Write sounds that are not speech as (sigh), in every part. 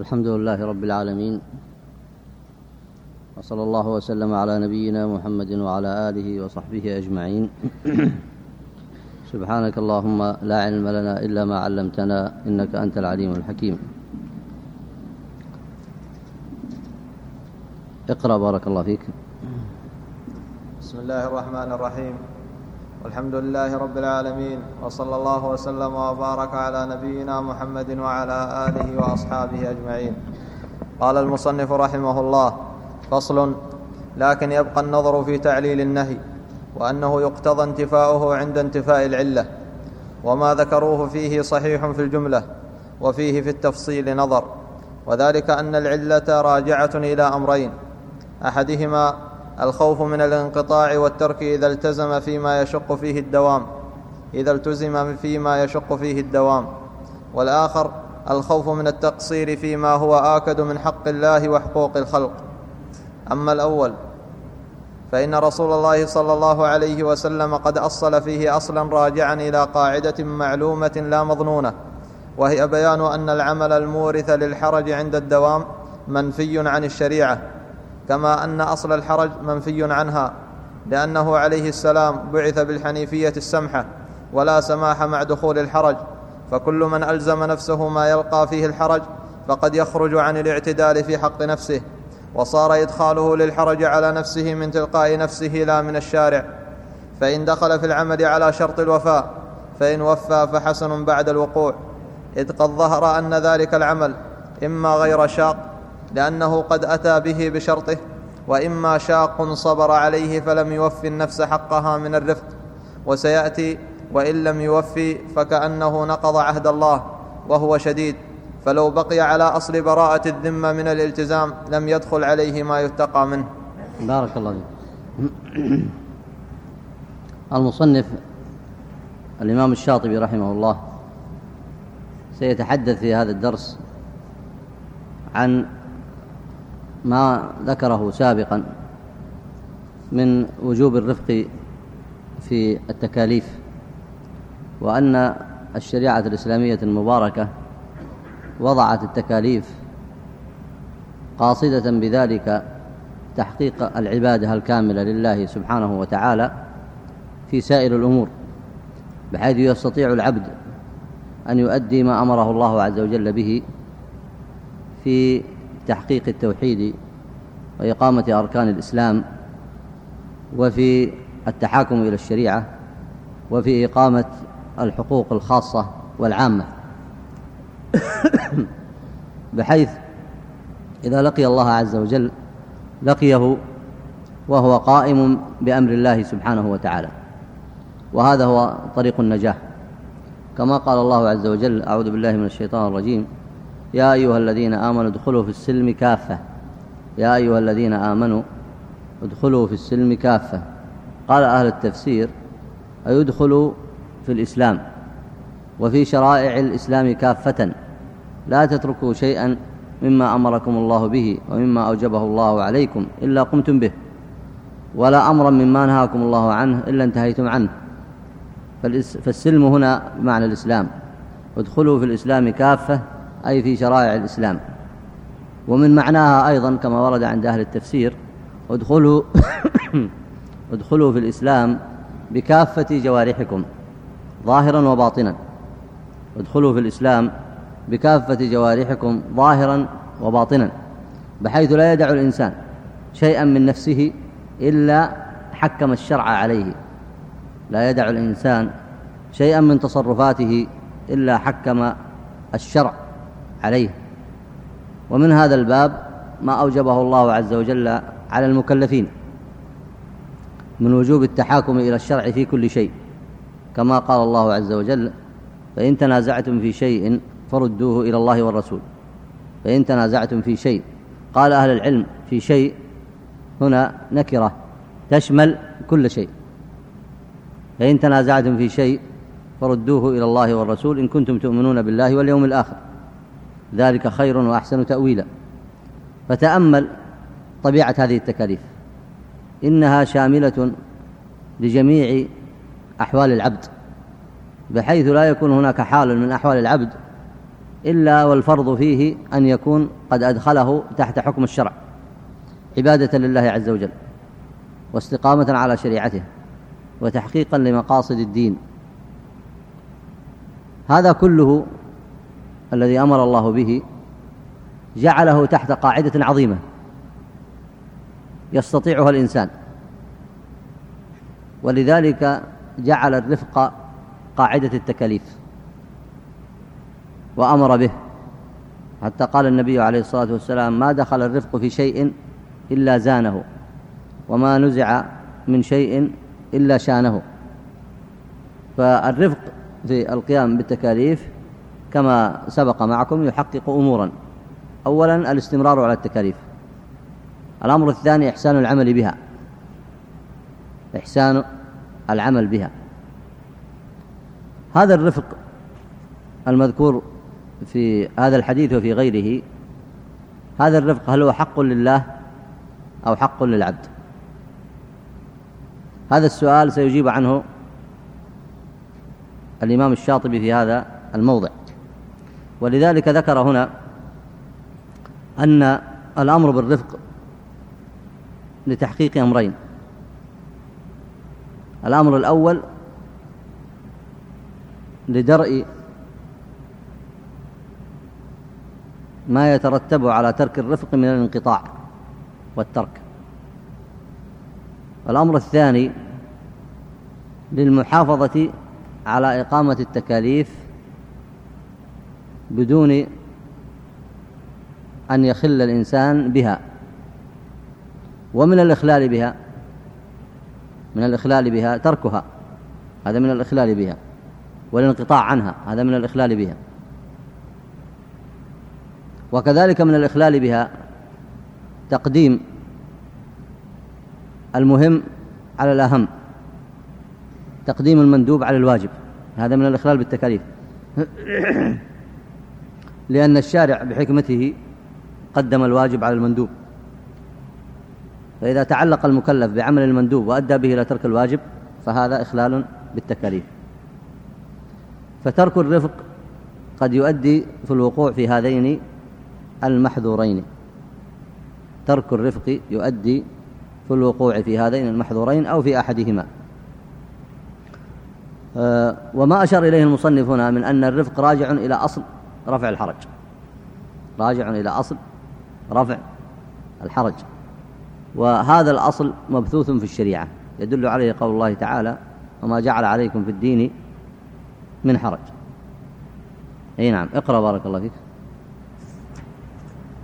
الحمد لله رب العالمين وصلى الله وسلم على نبينا محمد وعلى آله وصحبه أجمعين. سبحانك اللهم لا علم لنا إلا ما علمتنا إنك أنت العليم الحكيم. اقرأ بارك الله فيك. بسم الله الرحمن الرحيم. والحمد لله رب العالمين وصلى الله وسلم وبارك على نبينا محمد وعلى آله وأصحابه أجمعين. قال المصنف رحمه الله فصل لكن يبقى النظر في تعليل النهي وأنه يقتضى انتفاؤه عند انتفاء العلة وما ذكروه فيه صحيح في الجملة وفيه في التفصيل نظر وذلك أن العلة راجعة إلى أمرين أحدهما الخوف من الانقطاع والترك إذا التزم فيما يشق فيه الدوام. إذا التزم فيما يشق فيه الدوام. والآخر الخوف من التقصير فيما هو آكد من حق الله وحقوق الخلق. أما الأول فإن رسول الله صلى الله عليه وسلم قد أصل فيه أصلا راجعا إلى قاعدة معلومة لا مظنونة وهي بيان أن العمل المورث للحرج عند الدوام منفي عن الشريعة. كما أن أصل الحرج منفي عنها لأنه عليه السلام بعث بالحنيفية السمحة ولا سماح مع دخول الحرج فكل من ألزم نفسه ما يلقى فيه الحرج فقد يخرج عن الاعتدال في حق نفسه وصار إدخاله للحرج على نفسه من تلقاء نفسه لا من الشارع فإن دخل في العمل على شرط الوفاء فإن وفى فحسن بعد الوقوع إذ قد ظهر أن ذلك العمل إما غير شاق لأنه قد أتى به بشرطه وإما شاق صبر عليه فلم يوفي النفس حقها من الرفق وسيأتي وإن لم يوفي فكأنه نقض عهد الله وهو شديد فلو بقي على أصل براءة الذمة من الالتزام لم يدخل عليه ما يتقى منه. بارك الله فيك. المصنف الإمام الشاطبي رحمه الله سيتحدث في هذا الدرس عن ما ذكره سابقا من وجوب الرفق في التكاليف وأن الشريعة الإسلامية المباركة وضعت التكاليف قاصدة بذلك تحقيق العبادة الكاملة لله سبحانه وتعالى في سائر الأمور بحيث يستطيع العبد أن يؤدي ما أمره الله عز وجل به في تحقيق التوحيد وإقامة أركان الإسلام وفي التحاكم إلى الشريعة وفي إقامة الحقوق الخاصة والعامة. (coughs) بحيث إذا لقي الله عز وجل لقيه وهو قائم بأمر الله سبحانه وتعالى. وهذا هو طريق النجاح. كما قال الله عز وجل أعوذ بالله من الشيطان الرجيم. يا أيها الذين آمنوا ادخلوا في السلم كافة. يا أيها الذين آمنوا ادخلوا في السلم كافة. قال أهل التفسير أيدخلوا في الإسلام وفي شرائع الإسلام كافة. لا تتركوا شيئا مما أمركم الله به ومما أوجبه الله عليكم إلا قمتم به. ولا أمرا مما نهاكم الله عنه إلا انتهيتم عنه. فالسلم هنا بمعنى الإسلام. ادخلوا في الإسلام كافة أي في شرائع الإسلام. ومن معناها أيضا كما ورد عند أهل التفسير ادخلوا (coughs) ادخلوا في الإسلام بكافة جوارحكم ظاهرا وباطنا. ادخلوا في الإسلام بكافة جوارحكم ظاهرا وباطنا بحيث لا يدع الإنسان شيئا من نفسه إلا حكم الشرع عليه. لا يدع الإنسان شيئا من تصرفاته إلا حكم الشرع. عليه. ومن هذا الباب ما أوجبه الله عز وجل على المكلفين من وجوب التحاكم إلى الشرع في كل شيء. كما قال الله عز وجل فإن تنازعتم في شيء فردوه إلى الله والرسول. فإن تنازعتم في شيء قال أهل العلم في شيء هنا نكرة تشمل كل شيء. فإن تنازعتم في شيء فردوه إلى الله والرسول إن كنتم تؤمنون بالله واليوم الآخر. ذلك خير وأحسن تأويلا. فتأمل طبيعة هذه التكاليف. إنها شاملة لجميع أحوال العبد بحيث لا يكون هناك حال من أحوال العبد إلا والفرض فيه أن يكون قد أدخله تحت حكم الشرع عبادة لله عز وجل واستقامة على شريعته وتحقيقا لمقاصد الدين. هذا كله الذي أمر الله به جعله تحت قاعدة عظيمة يستطيعها الإنسان. ولذلك جعل الرفق قاعدة التكاليف وأمر به. حتى قال النبي عليه الصلاة والسلام ما دخل الرفق في شيء إلا زانه وما نزع من شيء إلا شانه. فالرفق في القيام بالتكاليف كما سبق معكم يحقق أمورا. أولا الاستمرار على التكاليف. الأمر الثاني إحسان العمل بها. إحسان العمل بها. هذا الرفق المذكور في هذا الحديث وفي غيره هذا الرفق هل هو حق لله أو حق للعبد؟ هذا السؤال سيجيب عنه الإمام الشاطبي في هذا الموضع. ولذلك ذكر هنا أن الأمر بالرفق لتحقيق أمرين. الأمر الأول لدرء ما يترتب على ترك الرفق من الانقطاع والترك. الأمر الثاني للمحافظة على إقامة التكاليف بدون أن يخل الإنسان بها. ومن الإخلال بها من الإخلال بها تركها. هذا من الإخلال بها. والانقطاع عنها هذا من الإخلال بها. وكذلك من الإخلال بها تقديم المهم على الأهم. تقديم المندوب على الواجب. هذا من الإخلال بالتكاليف. (coughs) لأن الشارع بحكمته قدم الواجب على المندوب. فإذا تعلق المكلف بعمل المندوب وأدى به إلى ترك الواجب فهذا إخلال بالتكاليف. فترك الرفق قد يؤدي في الوقوع في هذين المحذورين. ترك الرفق يؤدي في الوقوع في هذين المحذورين أو في أحدهما. أه، وما أشار إليه المصنف هنا من أن الرفق راجع إلى أصل رفع الحرج. راجع إلى أصل رفع الحرج. وهذا الأصل مبثوث في الشريعة. يدل عليه قول الله تعالى وما جعل عليكم في الدين من حرج. أي نعم اقرأ بارك الله فيك.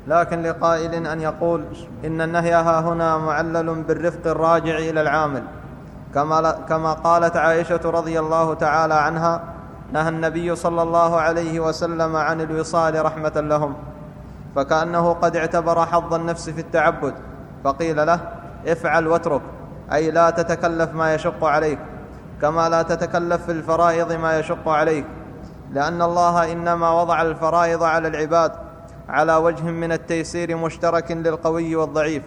لكن لقائل أن يقول إن النهي ها هنا معلل بالرفق الراجع إلى العامل. كما, كما قالت عائشة رضي الله تعالى عنها نهى النبي صلى الله عليه وسلم عن الوصال رحمة لهم فكأنه قد اعتبر حظ النفس في التعبد فقيل له افعل واترك أي لا تتكلف ما يشق عليك كما لا تتكلف في الفرائض ما يشق عليك لأن الله إنما وضع الفرائض على العباد على وجه من التيسير مشترك للقوي والضعيف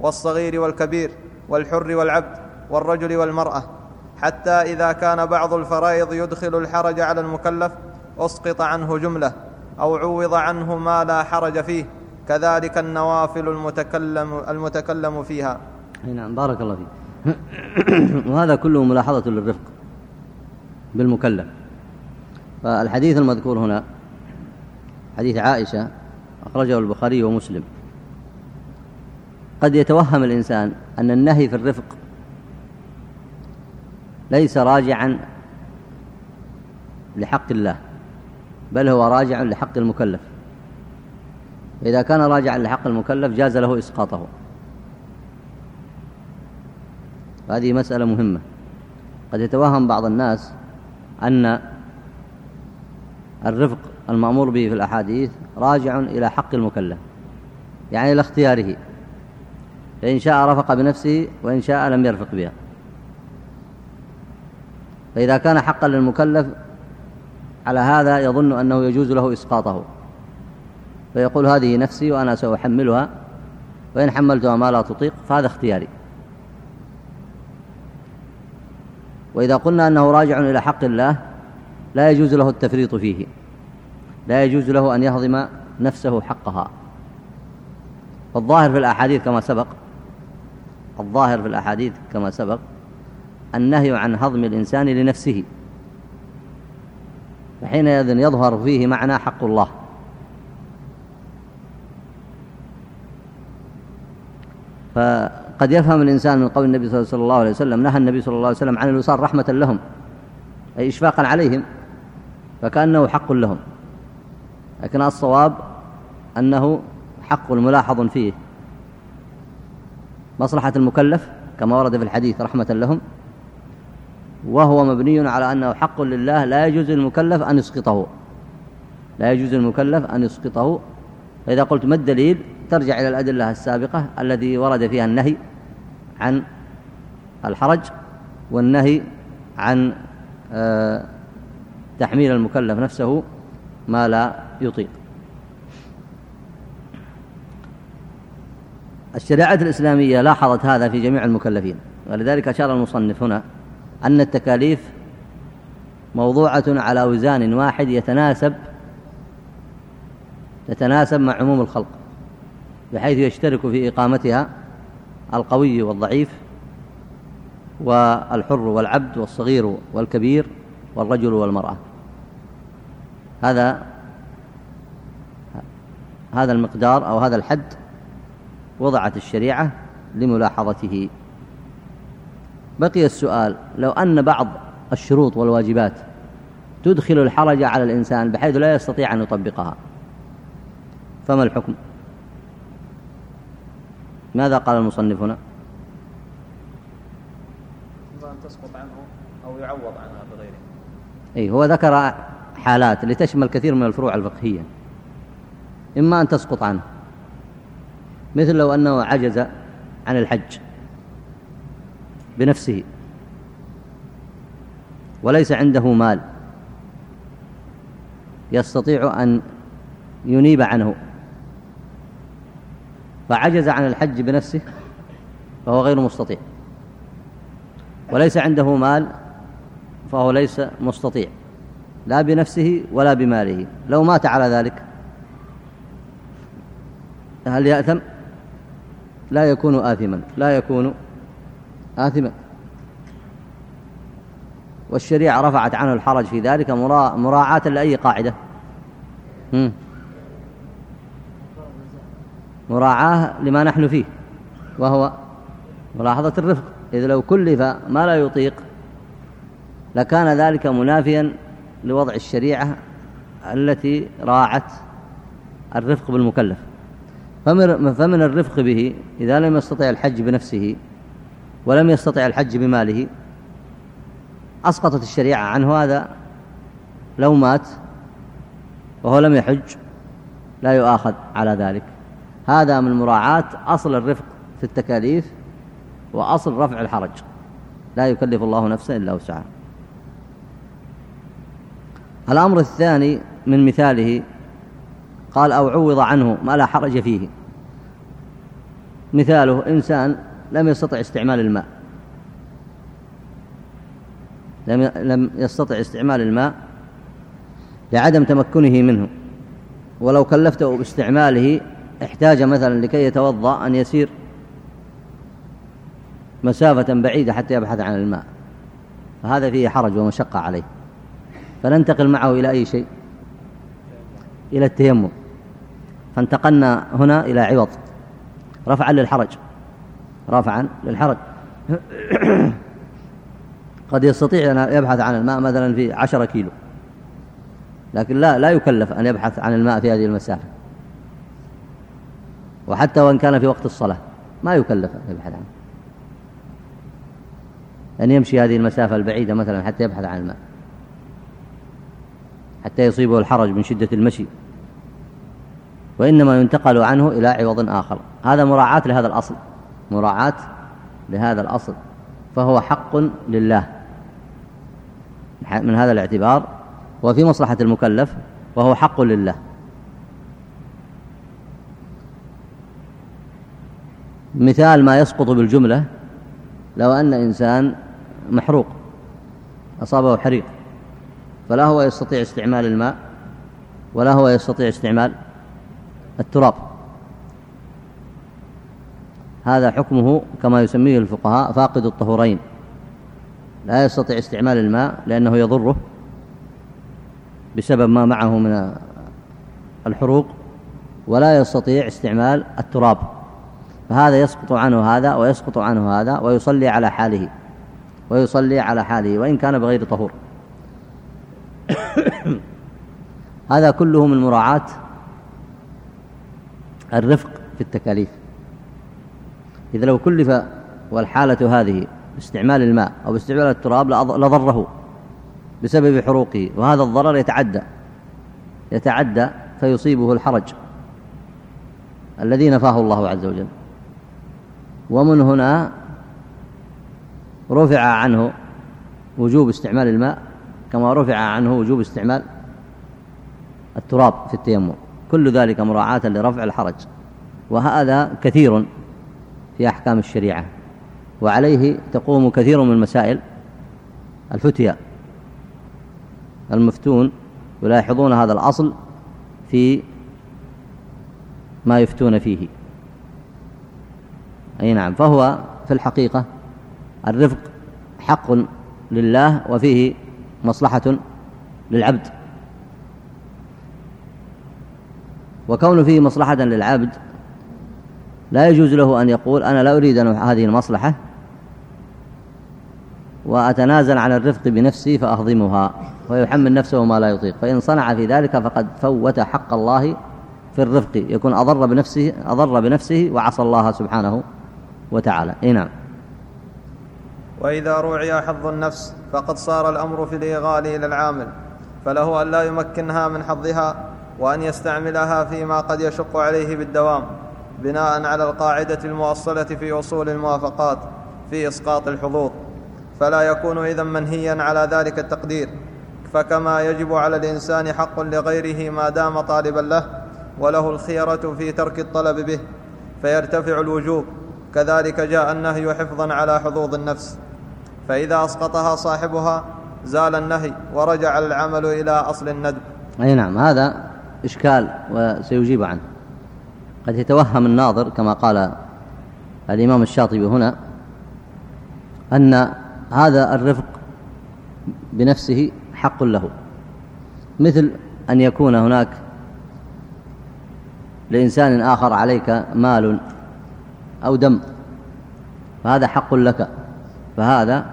والصغير والكبير والحر والعبد والرجل والمرأة. حتى إذا كان بعض الفرائض يدخل الحرج على المكلف أسقط عنه جملة أو عوض عنه ما لا حرج فيه. كذلك النوافل المتكلم المتكلم فيها. نعم بارك الله فيك. (coughs) وهذا كله ملاحظة للرفق بالمكلف. فالحديث المذكور هنا حديث عائشة أخرجه البخاري ومسلم. قد يتوهم الإنسان أن النهي في الرفق ليس راجعا لحق الله بل هو راجع لحق المكلف. فإذا كان راجعا لحق المكلف جاز له إسقاطه. هذه مسألة مهمة. قد يتوهم بعض الناس أن الرفق المأمور به في الأحاديث راجع إلى حق المكلف يعني إلى اختياره. فإن شاء رفق بنفسه وإن شاء لم يرفق بها. فإذا كان حقا للمكلف على هذا يظن أنه يجوز له إسقاطه. فيقول هذه نفسي وأنا سأحملها وإن حملتها ما لا تطيق فهذا اختياري. وإذا قلنا أنه راجع إلى حق الله لا يجوز له التفريط فيه. لا يجوز له أن يهضم نفسه حقها. فالظاهر في الأحاديث كما سبق الظاهر في الأحاديث كما سبق النهي عن هضم الإنسان لنفسه. فحينئذ يظهر فيه معنى حق الله. فقد يفهم الإنسان من قول النبي صلى الله عليه وسلم نهى النبي صلى الله عليه وسلم عن الوصال رحمة لهم أي إشفاقا عليهم فكأنه حق لهم. لكن الصواب أنه حق ملاحظ فيه. مصلحة المكلف كما ورد في الحديث رحمة لهم وهو مبني على أنه حق لله لا يجوز للمكلف أن يسقطه. لا يجوز للمكلف أن يسقطه. فإذا قلت ما الدليل؟ ترجع إلى الأدلة السابقة الذي ورد فيها النهي عن الحرج والنهي عن آه، تحميل المكلف نفسه ما لا يطيق. الشريعة الإسلامية لاحظت هذا في جميع المكلفين ولذلك أشار المصنف هنا أن التكاليف موضوعة على وزان واحد يتناسب تتناسب مع عموم الخلق بحيث يشترك في إقامتها القوي والضعيف والحر والعبد والصغير والكبير والرجل والمرأة. هذا هذا المقدار أو هذا الحد وضعت الشريعة لملاحظته. بقي السؤال لو أن بعض الشروط والواجبات تدخل الحرج على الإنسان بحيث لا يستطيع أن يطبقها فما الحكم؟ ماذا قال المصنف هنا؟ أن تسقط عنه أو يعوض عنها بغيره. أي هو ذكر حالات لتشمل كثير من الفروع الفقهية. إما أن تسقط عنه مثل لو أنه عجز عن الحج. بنفسه. وليس عنده مال. يستطيع أن ينيب عنه. فعجز عن الحج بنفسه فهو غير مستطيع. وليس عنده مال فهو ليس مستطيع. لا بنفسه ولا بماله. لو مات على ذلك هل يأثم؟ لا يكون آثما. لا يكون آثما والشريعة رفعت عنه الحرج في ذلك مراعاة لأي قاعدة. مراعاة لما نحن فيه. وهو ملاحظة الرفق. إذ لو كلف ما لا يطيق لكان ذلك منافيا لوضع الشريعة التي راعت الرفق بالمكلف. فمن الرفق به إذا لم يستطع الحج بنفسه ولم يستطع الحج بماله. أسقطت الشريعة عنه هذا. لو مات وهو لم يحج لا يؤاخذ على ذلك. هذا من مراعاة أصل الرفق في التكاليف وأصل رفع الحرج. لا يكلف الله نفسا إلا وسعها. الأمر الثاني من مثاله قال أو عوض عنه ما لا حرج فيه. مثاله إنسان لم يستطع استعمال الماء. لم يستطع استعمال الماء لعدم تمكنه منه. ولو كلفته باستعماله احتاج مثلا لكي يتوضأ أن يسير مسافة بعيدة حتى يبحث عن الماء. فهذا فيه حرج ومشقة عليه. فننتقل معه إلى أي شيء؟ إلى التيمم. فانتقلنا هنا إلى عوض. رفعا للحرج. رفعا للحرج. (coughs) قد يستطيع أن يبحث عن الماء مثلا في عشرة كيلو. لكن لا لا يكلف أن يبحث عن الماء في هذه المسافة. وحتى وإن كان في وقت الصلاة ما يكلف أن يبحث عنه. أن يمشي هذه المسافة البعيدة مثلا حتى يبحث عن الماء. حتى يصيبه الحرج من شدة المشي. وإنما ينتقل عنه إلى عوض آخر. هذا مراعاة لهذا الأصل. مراعاة لهذا الأصل فهو حق لله. من هذا الاعتبار وفي مصلحة المكلف وهو حق لله. مثال ما يسقط بالجملة لو أن إنسان محروق أصابه حريق فلا هو يستطيع استعمال الماء ولا هو يستطيع استعمال التراب. هذا حكمه كما يسميه الفقهاء فاقد الطهورين. لا يستطيع استعمال الماء لأنه يضره بسبب ما معه من الحروق ولا يستطيع استعمال التراب. فهذا يسقط عنه هذا ويسقط عنه هذا ويصلي على حاله ويصلي على حاله وإن كان بغير طهور. (coughs) هذا كله من مراعاة الرفق في التكاليف. إذا لو كلف والحالة هذه باستعمال الماء أو باستعمال التراب لضره بسبب حروقه وهذا الضرر يتعدى يتعدى فيصيبه الحرج. الذي نفاه الله عز وجل. ومن هنا رفع عنه وجوب استعمال الماء كما رفع عنه وجوب استعمال التراب في التيمم. كل ذلك مراعاة لرفع الحرج. وهذا كثير في أحكام الشريعة وعليه تقوم كثير من مسائل الفتيا المفتون يلاحظون هذا الأصل في ما يفتون فيه. أي نعم فهو في الحقيقة الرفق حق لله وفيه مصلحة للعبد. وكون فيه مصلحة للعبد لا يجوز له أن يقول أنا لا أريد أن هذه المصلحة وأتنازل عن الرفق بنفسي فأهضمها ويحمل نفسه ما لا يطيق. فإن صنع في ذلك فقد فوت حق الله في الرفق. يكون أضر بنفسه, أضر بنفسه وعصى الله سبحانه وتعالى. إيه نعم. وإذا روعي حظ النفس فقد صار الأمر في الإيغال إلى العامل. فله أن لا يمكنها من حظها وأن يستعملها فيما قد يشق عليه بالدوام. بناء على القاعدة المؤصلة في أصول الموافقات في إسقاط الحظوظ فلا يكون إذا منهيا على ذلك التقدير فكما يجب على الإنسان حق لغيره ما دام طالبا له وله الخيرة في ترك الطلب به فيرتفع الوجوب. كذلك جاء النهي حفظا على حظوظ النفس فإذا أسقطها صاحبها زال النهي ورجع العمل إلى أصل الندب. أي نعم هذا إشكال وسيجيب عنه. قد يتوهم الناظر كما قال الإمام الشاطبي هنا أن هذا الرفق بنفسه حق له مثل أن يكون هناك لإنسان آخر عليك مال أو دم فهذا حق لك فهذا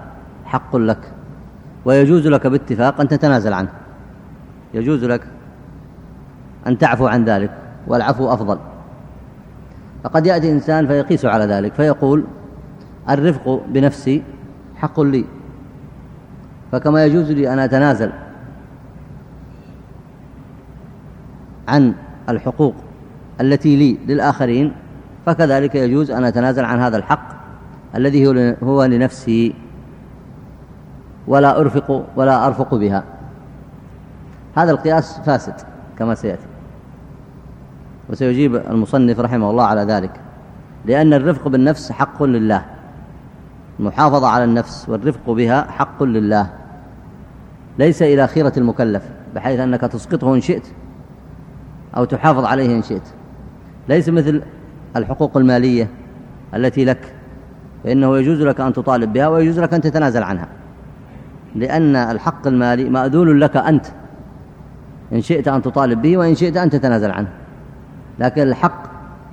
حق لك ويجوز لك باتفاق أن تتنازل عنه يجوز لك أن تعفو عن ذلك والعفو أفضل. فقد يأتي إنسان فيقيس على ذلك فيقول الرفق بنفسي حق لي فكما يجوز لي أن أتنازل عن الحقوق التي لي للآخرين فكذلك يجوز أن أتنازل عن هذا الحق الذي هو لنفسي ولا أرفق ولا أرفق بها. هذا القياس فاسد كما سيأتي. وسيجيب المصنف رحمه الله على ذلك. لأن الرفق بالنفس حق لله. المحافظة على النفس والرفق بها حق لله. ليس إلى خيرة المكلف بحيث أنك تسقطه إن شئت أو تحافظ عليه إن شئت. ليس مثل الحقوق المالية التي لك فإنه يجوز لك أن تطالب بها ويجوز لك أن تتنازل عنها. لأن الحق المالي مأذول لك أنت إن شئت أن تطالب به وإن شئت أن تتنازل عنه. لكن الحق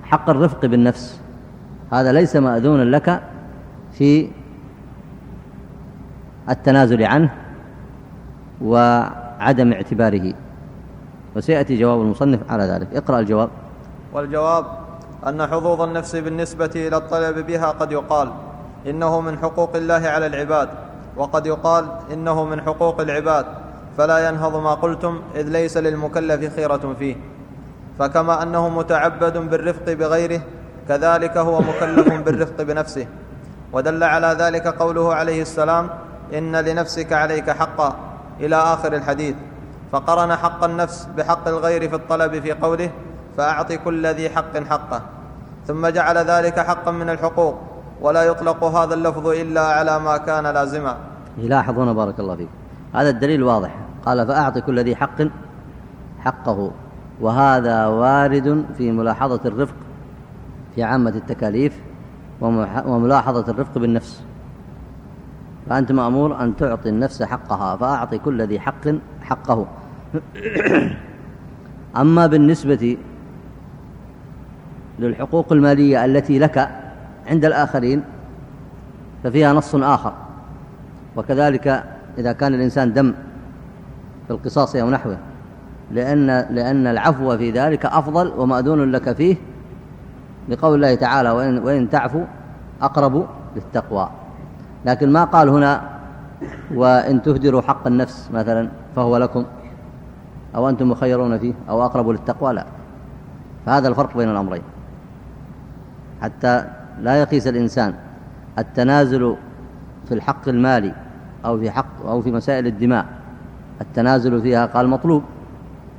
حق الرفق بالنفس. هذا ليس مأذونا لك في التنازل عنه وعدم اعتباره. وسيأتي جواب المصنف على ذلك. اقرأ الجواب. والجواب أن حظوظ النفس بالنسبة إلى الطلب بها قد يقال إنه من حقوق الله على العباد وقد يقال إنه من حقوق العباد فلا ينهض ما قلتم إذ ليس للمكلف خيرة فيه. فكما أنه متعبد بالرفق بغيره كذلك هو مكلف بالرفق بنفسه. ودل على ذلك قوله عليه السلام إن لنفسك عليك حقا إلى آخر الحديث. فقرن حق النفس بحق الغير في الطلب في قوله فأعط كل ذي حق حقه. ثم جعل ذلك حقا من الحقوق ولا يطلق هذا اللفظ إلا على ما كان لازما. لاحظ هنا بارك الله فيك. هذا الدليل واضح. قال فأعط كل ذي حق حقه. وهذا وارد في ملاحظة الرفق في عامة التكاليف وملاحظة الرفق بالنفس. فأنت مأمور أن تعطي النفس حقها فأعطي كل ذي حق حقه. (coughs) أما بالنسبة للحقوق المالية التي لك عند الآخرين ففيها نص آخر. وكذلك إذا كان الإنسان دم في القصاص أو نحوه لأن, لأن العفو في ذلك أفضل ومأذون لك فيه لقول الله تعالى وإن, وإن تعفوا أقرب للتقوى. لكن ما قال هنا وإن تهدروا حق النفس مثلا فهو لكم أو أنتم مخيرون فيه أو أقرب للتقوى لا. فهذا الفرق بين الأمرين. حتى لا يقيس الإنسان التنازل في الحق المالي أو في حق أو في مسائل الدماء. التنازل فيها قال مطلوب.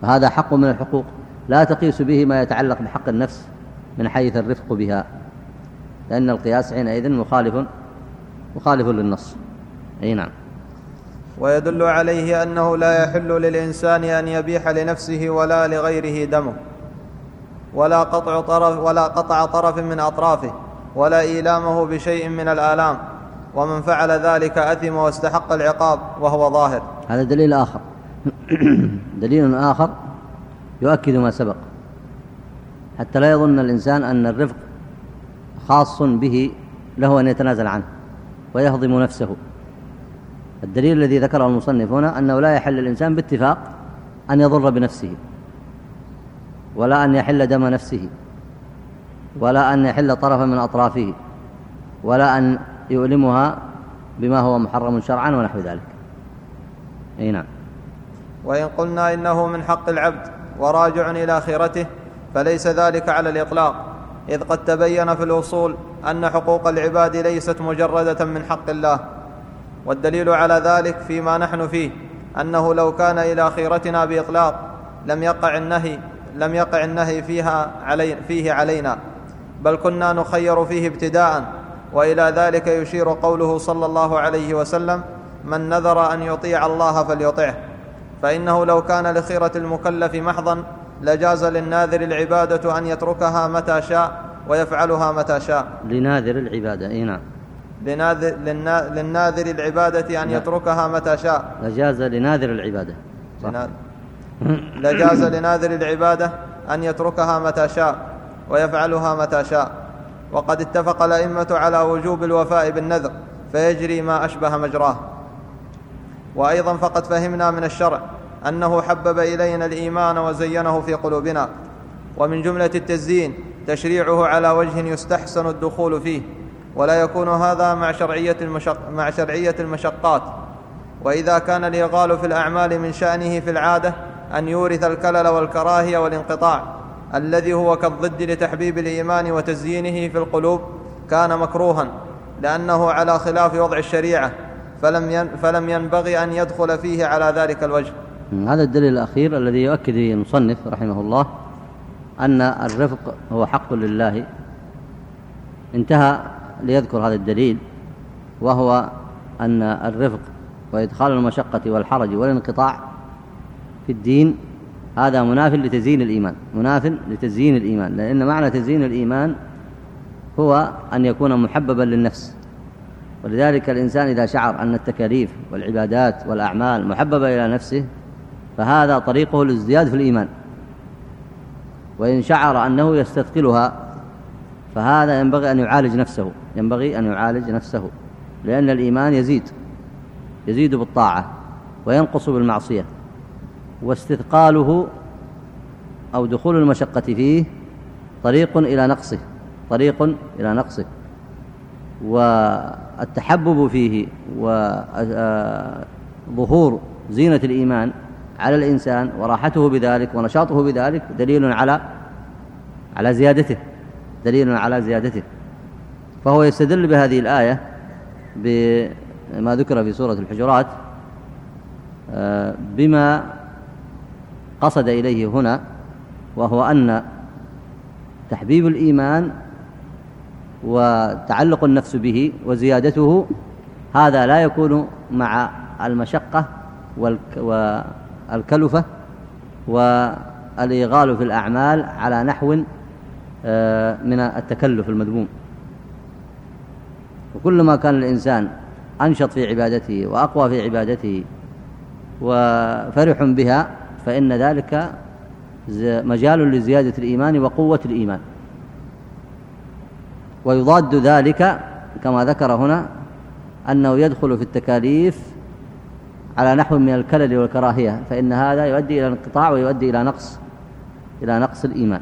فهذا حق من الحقوق. لا تقيس به ما يتعلق بحق النفس من حيث الرفق بها لأن القياس حينئذ مخالف مخالف للنص. أي نعم. ويدل عليه أنه لا يحل للإنسان أن يبيح لنفسه ولا لغيره دمه ولا قطع طرف ولا قطع طرف من أطرافه ولا إيلامه بشيء من الآلام ومن فعل ذلك أثم واستحق العقاب وهو ظاهر. هذا دليل آخر. (coughs) دليل آخر يؤكد ما سبق. حتى لا يظن الإنسان أن الرفق خاص به له أن يتنازل عنه ويهضم نفسه. الدليل الذي ذكره المصنف هنا أنه لا يحل الإنسان باتفاق أن يضر بنفسه ولا أن يحل دم نفسه ولا أن يحل طرفا من أطرافه ولا أن يؤلمها بما هو محرم شرعا ونحو ذلك. أي نعم. وإن قلنا إنه من حق العبد وراجع إلى خيرته فليس ذلك على الإطلاق. إذ قد تبين في الوصول أن حقوق العباد ليست مجردة من حق الله. والدليل على ذلك فيما نحن فيه أنه لو كان إلى خيرتنا بإطلاق لم يقع النهي لم يقع النهي فيها علي فيه علينا. بل كنا نخير فيه ابتداء وإلى ذلك يشير قوله صلى الله عليه وسلم من نذر أن يطيع الله فليطعه. فإنه لو كان لخيرة المكلف محضا لجاز للناذر العبادة أن يتركها متى شاء ويفعلها متى شاء. لناذر العبادة إي نعم. لناذر, للناذر العبادة أن لا. يتركها متى شاء. لجاز لناذر العبادة صح. لجاز لناذر العبادة أن يتركها متى شاء ويفعلها متى شاء. وقد اتفق الأئمة على وجوب الوفاء بالنذر فيجري ما أشبه مجراه. وأيضا فقد فهمنا من الشرع أنه حبب إلينا الإيمان وزينه في قلوبنا ومن جملة التزيين تشريعه على وجه يستحسن الدخول فيه ولا يكون هذا مع شرعية, المشق مع شرعية المشقات. وإذا كان الايغال في الأعمال من شأنه في العادة أن يورث الكلل والكراهية والانقطاع الذي هو كالضد لتحبيب الإيمان وتزيينه في القلوب كان مكروها لأنه على خلاف وضع الشريعة. فلم فلم ينبغي أن يدخل فيه على ذلك الوجه. هذا الدليل الأخير الذي يؤكد المصنف رحمه الله أن الرفق هو حق لله. انتهى ليذكر هذا الدليل وهو أن الرفق وإدخال المشقة والحرج والانقطاع في الدين هذا مناف لتزيين الإيمان مناف لتزيين الإيمان لأن معنى تزيين الإيمان هو أن يكون محببا للنفس. ولذلك الإنسان إذا شعر أن التكاليف والعبادات والأعمال محببة إلى نفسه فهذا طريقه للازدياد في الإيمان. وإن شعر أنه يستثقلها فهذا ينبغي أن يعالج نفسه ينبغي أن يعالج نفسه لأن الإيمان يزيد يزيد بالطاعة وينقص بالمعصية واستثقاله أو دخول المشقة فيه طريق إلى نقصه طريق إلى نقصه. والتحبب فيه وظهور زينة الإيمان على الإنسان وراحته بذلك ونشاطه بذلك دليل على على زيادته دليل على زيادته. فهو يستدل بهذه الآية بما ذكر في سورة الحجرات آه، بما قصد إليه هنا وهو أن تحبيب الإيمان وتعلق النفس به وزيادته هذا لا يكون مع المشقة والكلفة والإيغال في الأعمال على نحو آه، من التكلف المذموم. وكلما كان الإنسان أنشط في عبادته وأقوى في عبادته وفرح بها فإن ذلك مجال لزيادة الإيمان وقوة الإيمان. ويضاد ذلك كما ذكر هنا أنه يدخل في التكاليف على نحو من الكلل والكراهية فإن هذا يؤدي إلى انقطاع ويؤدي إلى نقص إلى نقص الإيمان.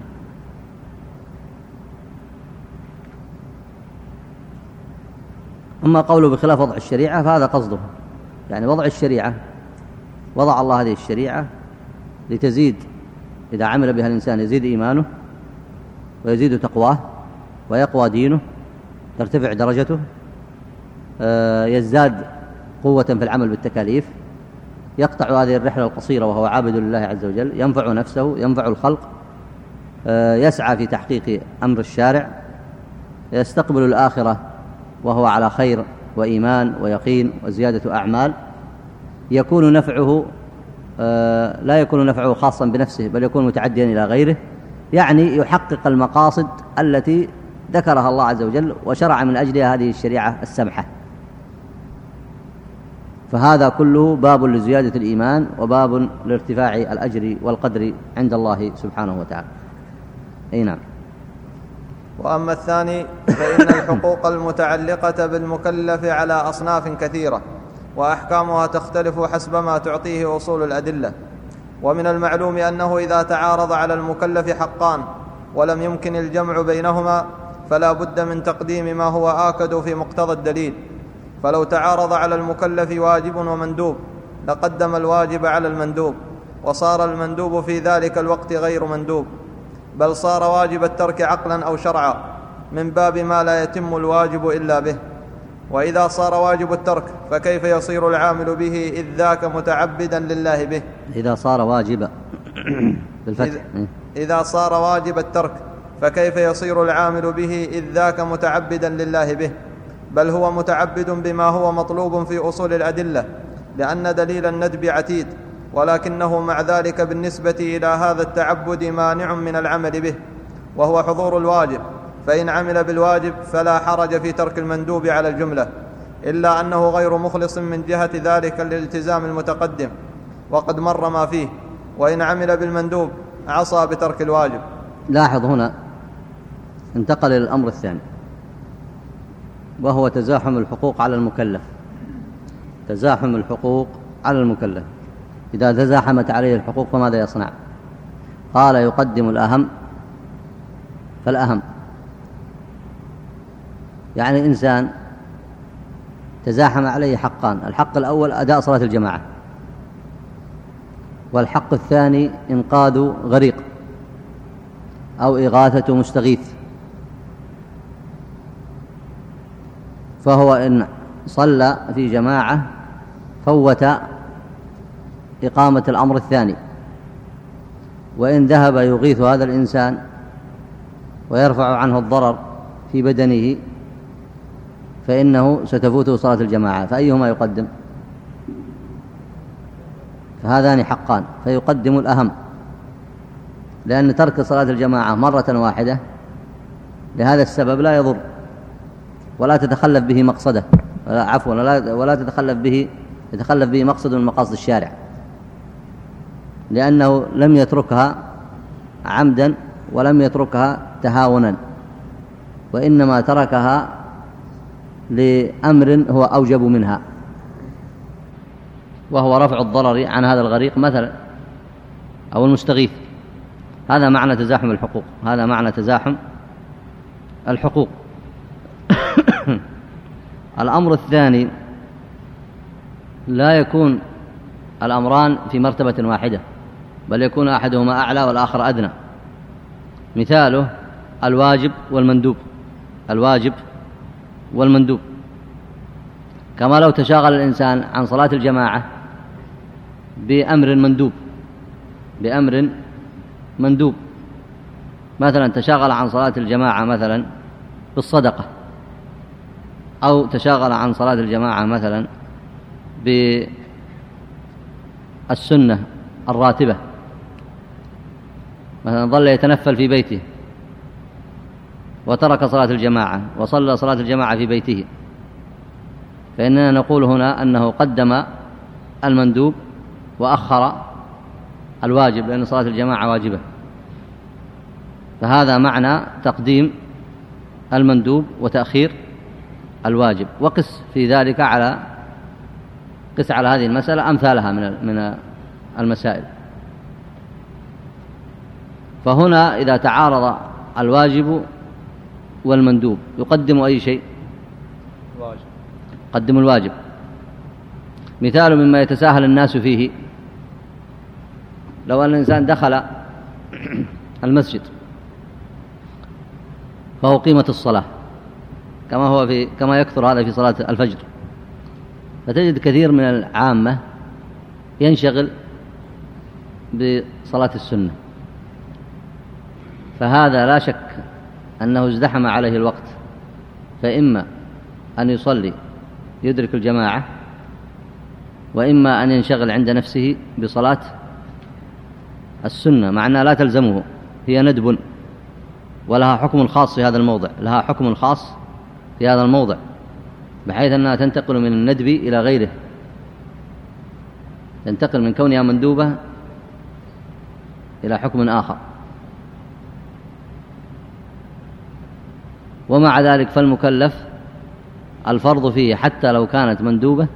أما قوله بخلاف وضع الشريعة فهذا قصده. يعني وضع الشريعة وضع الله هذه الشريعة لتزيد إذا عمل بها الإنسان يزيد إيمانه ويزيد تقواه. ويقوى دينه ترتفع درجته آه، يزداد قوة في العمل بالتكاليف يقطع هذه الرحلة القصيرة وهو عابد لله عز وجل ينفع نفسه ينفع الخلق آه، يسعى في تحقيق أمر الشارع يستقبل الآخرة وهو على خير وإيمان ويقين وزيادة أعمال يكون نفعه آه، لا يكون نفعه خاصا بنفسه بل يكون متعديا إلى غيره يعني يحقق المقاصد التي ذكرها الله عز وجل وشرع من أجلها هذه الشريعة السمحة. فهذا كله باب لزيادة الإيمان وباب لارتفاع الأجر والقدر عند الله سبحانه وتعالى. أي نعم. وأما الثاني فإن الحقوق المتعلقة بالمكلف على أصناف كثيرة وأحكامها تختلف حسب ما تعطيه أصول الأدلة. ومن المعلوم أنه إذا تعارض على المكلف حقان ولم يمكن الجمع بينهما فلا بد من تقديم ما هو آكد في مقتضى الدليل. فلو تعارض على المكلف واجب ومندوب لقدم الواجب على المندوب وصار المندوب في ذلك الوقت غير مندوب. بل صار واجب الترك عقلا أو شرعا من باب ما لا يتم الواجب إلا به. وإذا صار واجب الترك فكيف يصير العامل به إذ ذاك متعبدا لله به؟ إذا صار واجبا (coughs) بالفتح. إذا صار واجب الترك فكيف يصير العامل به إذ ذاك متعبدا لله به؟ بل هو متعبد بما هو مطلوب في أصول الأدلة لأن دليل الندب عتيد ولكنه مع ذلك بالنسبة إلى هذا التعبد مانع من العمل به وهو حضور الواجب فإن عمل بالواجب فلا حرج في ترك المندوب على الجملة إلا أنه غير مخلص من جهة ذلك الالتزام المتقدم وقد مر ما فيه وإن عمل بالمندوب عصى بترك الواجب. لاحظ هنا انتقل إلى الأمر الثاني وهو تزاحم الحقوق على المكلف. تزاحم الحقوق على المكلف. إذا تزاحمت عليه الحقوق فماذا يصنع؟ قال يقدم الأهم فالأهم. يعني إنسان تزاحم عليه حقان الحق الأول أداء صلاة الجماعة والحق الثاني إنقاذ غريق أو إغاثة مستغيث. فهو إن صلى في جماعة فوت إقامة الأمر الثاني. وإن ذهب يغيث هذا الإنسان ويرفع عنه الضرر في بدنه فإنه ستفوته صلاة الجماعة. فأيهما يقدم؟ فهذان حقان. فيقدم الأهم لأن ترك صلاة الجماعة مرة واحدة لهذا السبب لا يضر. ولا تتخلف به مقصده. عفوا ولا, ولا تتخلف به يتخلف به مقصد من مقاصد الشارع. لأنه لم يتركها عمدا ولم يتركها تهاونا. وإنما تركها لأمر هو أوجب منها. وهو رفع الضرر عن هذا الغريق مثلا أو المستغيث. هذا معنى تزاحم الحقوق. هذا معنى تزاحم الحقوق. (coughs) الأمر الثاني لا يكون الأمران في مرتبة واحدة بل يكون أحدهما أعلى والآخر أدنى. مثاله الواجب والمندوب الواجب والمندوب. كما لو تشاغل الإنسان عن صلاة الجماعة بأمر مندوب بأمر مندوب. مثلا تشاغل عن صلاة الجماعة مثلا بالصدقة. أو تشاغل عن صلاة الجماعة مثلا بالسنة الراتبة. مثلا ظل يتنفل في بيته وترك صلاة الجماعة وصلى صلاة الجماعة في بيته. فإننا نقول هنا أنه قدم المندوب وأخر الواجب لأن صلاة الجماعة واجبة. فهذا معنى تقديم المندوب وتأخير الواجب. وقس في ذلك على قس على هذه المسألة أمثالها من من المسائل. فهنا إذا تعارض الواجب والمندوب يقدم أي شيء؟ واجب. قدم الواجب. مثال مما يتساهل الناس فيه. لو أن الإنسان دخل المسجد فهو قيمة الصلاة. كما هو في كما يكثر هذا في صلاة الفجر. فتجد كثير من العامة ينشغل بصلاة السنة. فهذا لا شك أنه ازدحم عليه الوقت. فإما أن يصلي يدرك الجماعة وإما أن ينشغل عند نفسه بصلاة السنة مع أنها لا تلزمه هي ندب ولها حكم خاص في هذا الموضع لها حكم خاص في هذا الموضع بحيث أنها تنتقل من الندب إلى غيره. تنتقل من كونها مندوبة إلى حكم آخر. ومع ذلك فالمكلف الفرض فيه حتى لو كانت مندوبة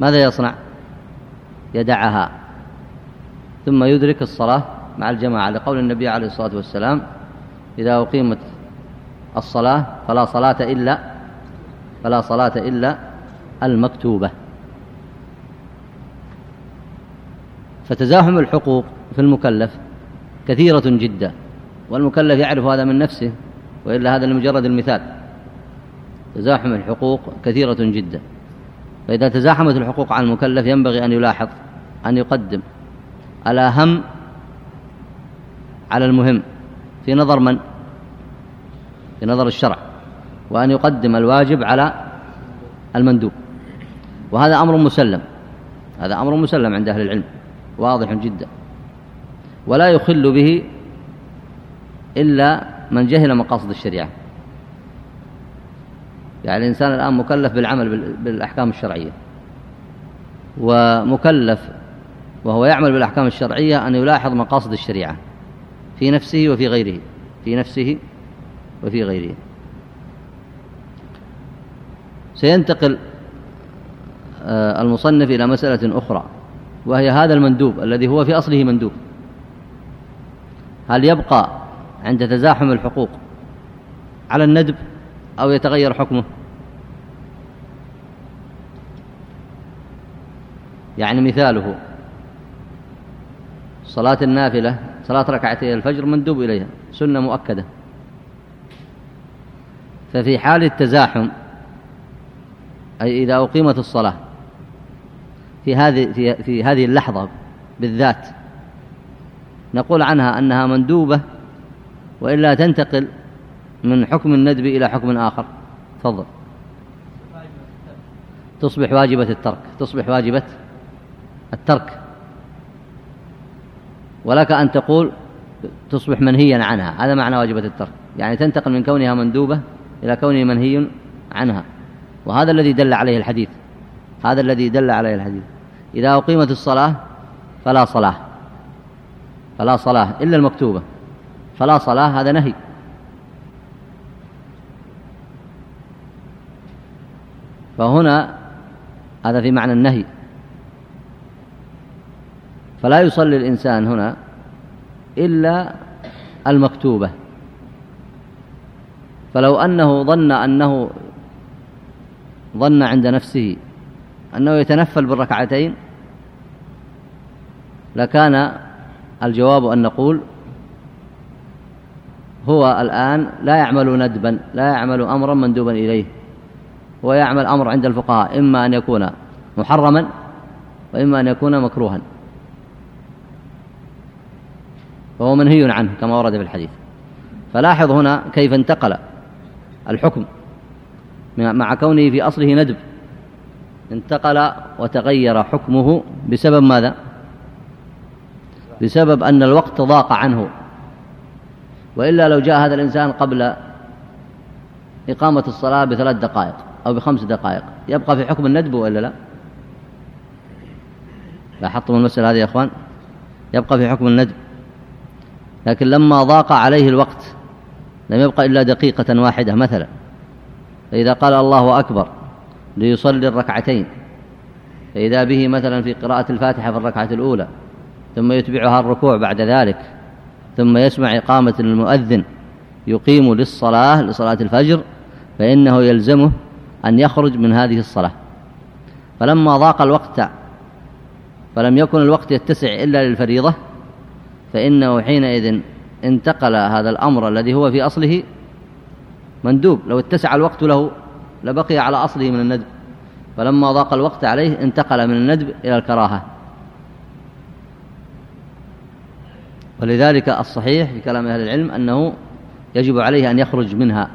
ماذا يصنع؟ يدعها. ثم يدرك الصلاة مع الجماعة لقول النبي عليه الصلاة والسلام إذا أقيمت الصلاة فلا صلاة إلا فلا صلاة إلا المكتوبة. فتزاحم الحقوق في المكلف كثيرة جدا والمكلف يعرف هذا من نفسه وإلا هذا لمجرد المثال. تزاحم الحقوق كثيرة جدا فإذا تزاحمت الحقوق على المكلف ينبغي أن يلاحظ أن يقدم. الأهم على المهم في نظر من؟ في نظر الشرع وأن يقدم الواجب على المندوب. وهذا أمر مسلم هذا أمر مسلم عند أهل العلم واضح جدا. ولا يخل به إلا من جهل مقاصد الشريعة. يعني الإنسان الآن مكلف بالعمل بالأحكام الشرعية. ومكلف وهو يعمل بالأحكام الشرعية أن يلاحظ مقاصد الشريعة في نفسه وفي غيره في نفسه وفي غيره سينتقل آه، المصنف إلى مسألة أخرى وهي هذا المندوب الذي هو في أصله مندوب. هل يبقى عند تزاحم الحقوق على الندب أو يتغير حكمه؟ يعني مثاله صلاة النافلة صلاة ركعتي الفجر مندوب إليها سنة مؤكدة. ففي حال التزاحم أي إذا أقيمت الصلاة في هذه في, في هذه اللحظة بالذات نقول عنها أنها مندوبة وإلا تنتقل من حكم الندب إلى حكم آخر. تفضل. تصبح واجبة الترك تصبح واجبة الترك. ولك أن تقول تصبح منهيا عنها هذا معنى واجبة الترك. يعني تنتقل من كونها مندوبة إلى كونه منهي عنها. وهذا الذي دل عليه الحديث. هذا الذي دل عليه الحديث. إذا أقيمت الصلاة فلا صلاة. فلا صلاة إلا المكتوبة. فلا صلاة هذا نهي. فهنا هذا في معنى النهي. فلا يصلي الإنسان هنا إلا المكتوبة. فلو أنه ظن أنه ظن عند نفسه أنه يتنفل بالركعتين لكان الجواب أن نقول هو الآن لا يعمل ندبا لا يعمل أمرا مندوبا إليه. هو يعمل أمر عند الفقهاء إما أن يكون محرما وإما أن يكون مكروها. فهو منهي عنه كما ورد في الحديث. فلاحظ هنا كيف انتقل. الحكم مع كونه في أصله ندب. انتقل وتغير حكمه بسبب ماذا؟ بسبب أن الوقت ضاق عنه. وإلا لو جاء هذا الإنسان قبل إقامة الصلاة بثلاث دقائق أو بخمس دقائق يبقى في حكم الندب وإلا لا؟ لاحظتم المسألة هذه يا أخوان؟ يبقى في حكم الندب. لكن لما ضاق عليه الوقت لم يبقى إلا دقيقة واحدة مثلا. فإذا قال الله أكبر ليصلي الركعتين فإذا به مثلا في قراءة الفاتحة في الركعة الأولى ثم يتبعها الركوع بعد ذلك ثم يسمع إقامة المؤذن يقيم للصلاة لصلاة الفجر فإنه يلزمه أن يخرج من هذه الصلاة. فلما ضاق الوقت فلم يكن الوقت يتسع إلا للفريضة فإنه حينئذ انتقل هذا الأمر الذي هو في أصله مندوب. لو اتسع الوقت له لبقي على أصله من الندب. فلما ضاق الوقت عليه انتقل من الندب إلى الكراهة. ولذلك الصحيح في كلام أهل العلم أنه يجب عليه أن يخرج منها.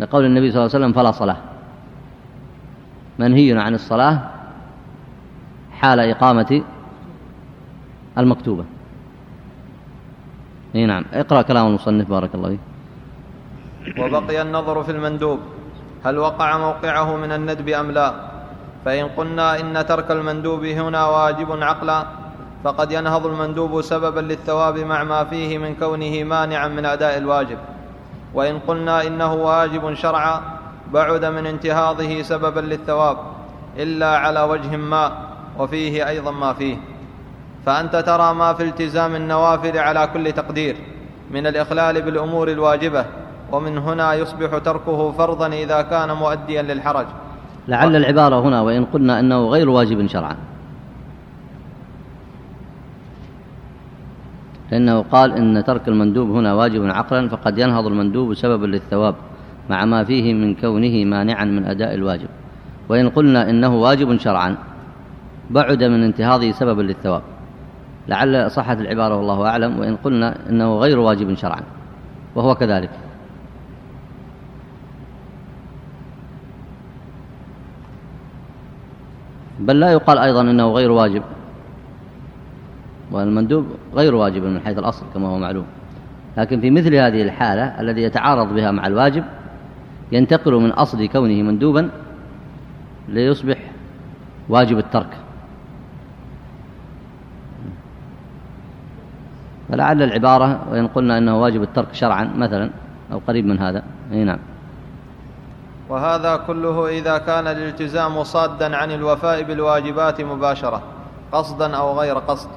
لقول النبي صلى الله عليه وسلم فلا صلاة. منهي عن الصلاة حال إقامة المكتوبة. اي نعم. اقرأ كلام المصنف بارك الله فيك. وبقي النظر في المندوب. هل وقع موقعه من الندب أم لا؟ فإن قلنا إن ترك المندوب هنا واجب عقلا فقد ينهض المندوب سببا للثواب مع ما فيه من كونه مانعا من أداء الواجب. وإن قلنا إنه واجب شرعا بعد من انتهاضه سببا للثواب إلا على وجه ما وفيه أيضا ما فيه. فأنت ترى ما في التزام النوافل على كل تقدير من الإخلال بالأمور الواجبة ومن هنا يصبح تركه فرضا إذا كان مؤديا للحرج. لعل العبارة هنا وإن قلنا أنه غير واجب شرعا. لأنه قال إن ترك المندوب هنا واجب عقلا فقد ينهض المندوب سببا للثواب مع ما فيه من كونه مانعا من أداء الواجب. وإن قلنا إنه واجب شرعا بعد من انتهاضه سببا للثواب. لعل صحت العبارة والله أعلم وإن قلنا إنه غير واجب شرعا وهو كذلك. بل لا يقال أيضا إنه غير واجب والمندوب غير واجب من حيث الأصل كما هو معلوم. لكن في مثل هذه الحالة الذي يتعارض بها مع الواجب ينتقل من أصل كونه مندوبا ليصبح واجب الترك. فلعل العبارة وإن قلنا أنه واجب الترك شرعا مثلا أو قريب من هذا. أي نعم. وهذا كله إذا كان الالتزام صادا عن الوفاء بالواجبات مباشرة قصدا أو غير قصد.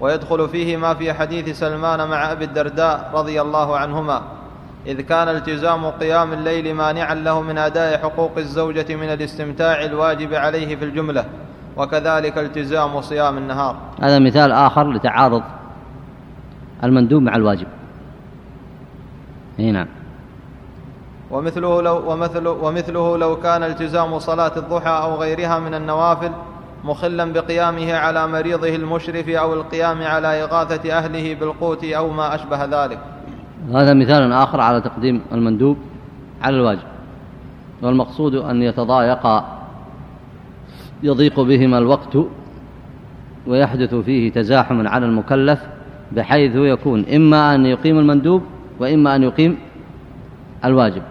ويدخل فيه ما في حديث سلمان مع أبي الدرداء رضي الله عنهما إذ كان التزام قيام الليل مانعا له من أداء حقوق الزوجة من الاستمتاع الواجب عليه في الجملة وكذلك التزام صيام النهار. هذا مثال آخر لتعارض المندوب مع الواجب. نعم ومثله لو, ومثل ومثله لو كان التزام صلاة الضحى أو غيرها من النوافل مخلا بقيامه على مريضه المشرف أو القيام على إغاثة أهله بالقوت أو ما أشبه ذلك. هذا مثال آخر على تقديم المندوب على الواجب. والمقصود أن يتضايق يضيق بهما الوقت ويحدث فيه تزاحم على المكلف بحيث يكون إما أن يقيم المندوب وإما أن يقيم الواجب.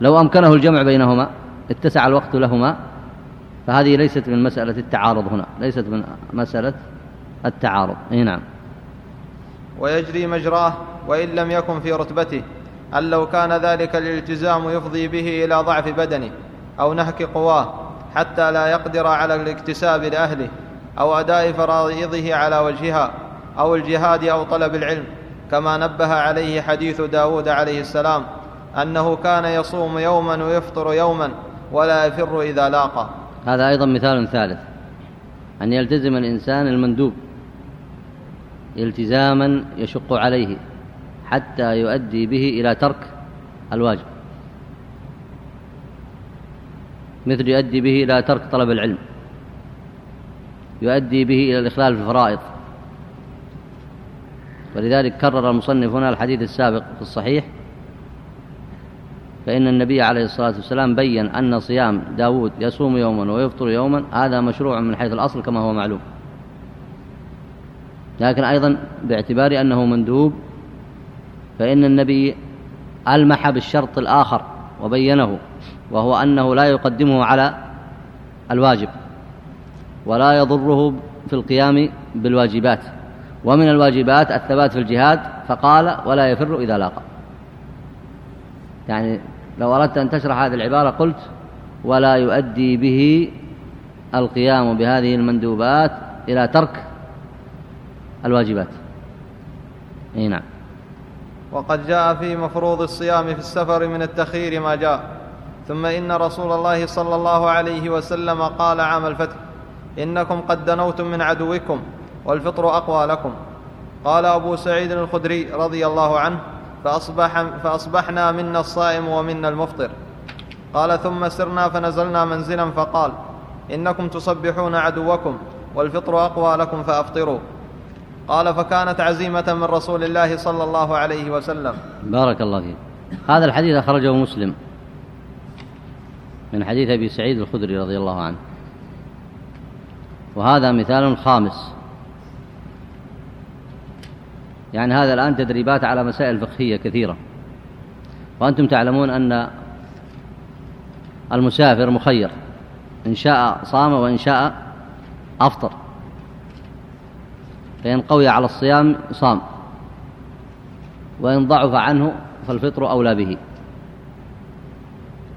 لو أمكنه الجمع بينهما اتسع الوقت لهما فهذه ليست من مسألة التعارض هنا ليست من مسألة التعارض. إي نعم. ويجري مجراه وإن لم يكن في رتبته أن لو كان ذلك الالتزام يفضي به إلى ضعف بدنه أو نهك قواه حتى لا يقدر على الاكتساب لأهله أو أداء فرائضه على وجهها أو الجهاد أو طلب العلم كما نبه عليه حديث داود عليه السلام أنه كان يصوم يوما ويفطر يوما ولا يفر إذا لاقى. هذا أيضا مثال ثالث أن يلتزم الإنسان المندوب التزاما يشق عليه حتى يؤدي به إلى ترك الواجب مثل يؤدي به إلى ترك طلب العلم يؤدي به إلى الإخلال في الفرائض. ولذلك كرر المصنف هنا الحديث السابق في الصحيح فإن النبي عليه الصلاة والسلام بين أن صيام داود يصوم يوما ويفطر يوما هذا مشروع من حيث الأصل كما هو معلوم. لكن أيضا باعتبار أنه مندوب فإن النبي ألمح بالشرط الآخر وبينه وهو أنه لا يقدمه على الواجب ولا يضره في القيام بالواجبات. ومن الواجبات الثبات في الجهاد فقال ولا يفر إذا لاقى. يعني لو أردت أن تشرح هذه العبارة قلت ولا يؤدي به القيام بهذه المندوبات إلى ترك الواجبات. أي نعم. وقد جاء في مفروض الصيام في السفر من التخير ما جاء. ثم إن رسول الله صلى الله عليه وسلم قال عام الفتح إنكم قد دنوتم من عدوكم. والفطر أقوى لكم. قال أبو سعيد الخدري رضي الله عنه فأصبح فأصبحنا منا الصائم ومنا المفطر. قال ثم سرنا فنزلنا منزلا فقال إنكم تصبحون عدوكم والفطر أقوى لكم فأفطروا. قال فكانت عزيمة من رسول الله صلى الله عليه وسلم. بارك الله فيك. هذا الحديث أخرجه مسلم. من حديث أبي سعيد الخدري رضي الله عنه. وهذا مثال خامس. يعني هذا الآن تدريبات على مسائل فقهية كثيرة. وأنتم تعلمون أن المسافر مخير. إن شاء صام وإن شاء أفطر. فإن قوي على الصيام صام. وإن ضعف عنه فالفطر أولى به.